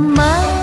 吗